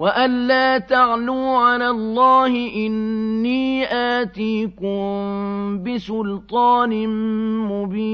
وألا تعلوا على الله إني آتيكم بسلطان مبين